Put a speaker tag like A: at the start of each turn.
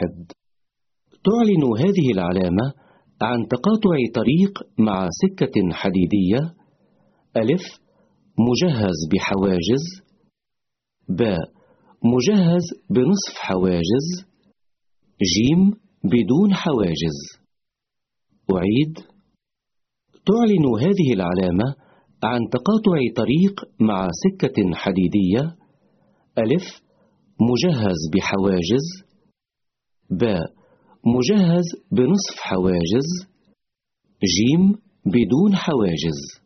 A: واحد. تعلن هذه العلامة عن تقاطع طريق مع سكة حديدية. ألف مجهز بحواجز. ب مجهز بنصف حواجز. جيم بدون حواجز. أعيد. تعلن هذه العلامة عن تقاطع طريق مع سكة حديدية. ألف مجهز بحواجز. ب. مجهز بنصف حواجز. جيم بدون حواجز.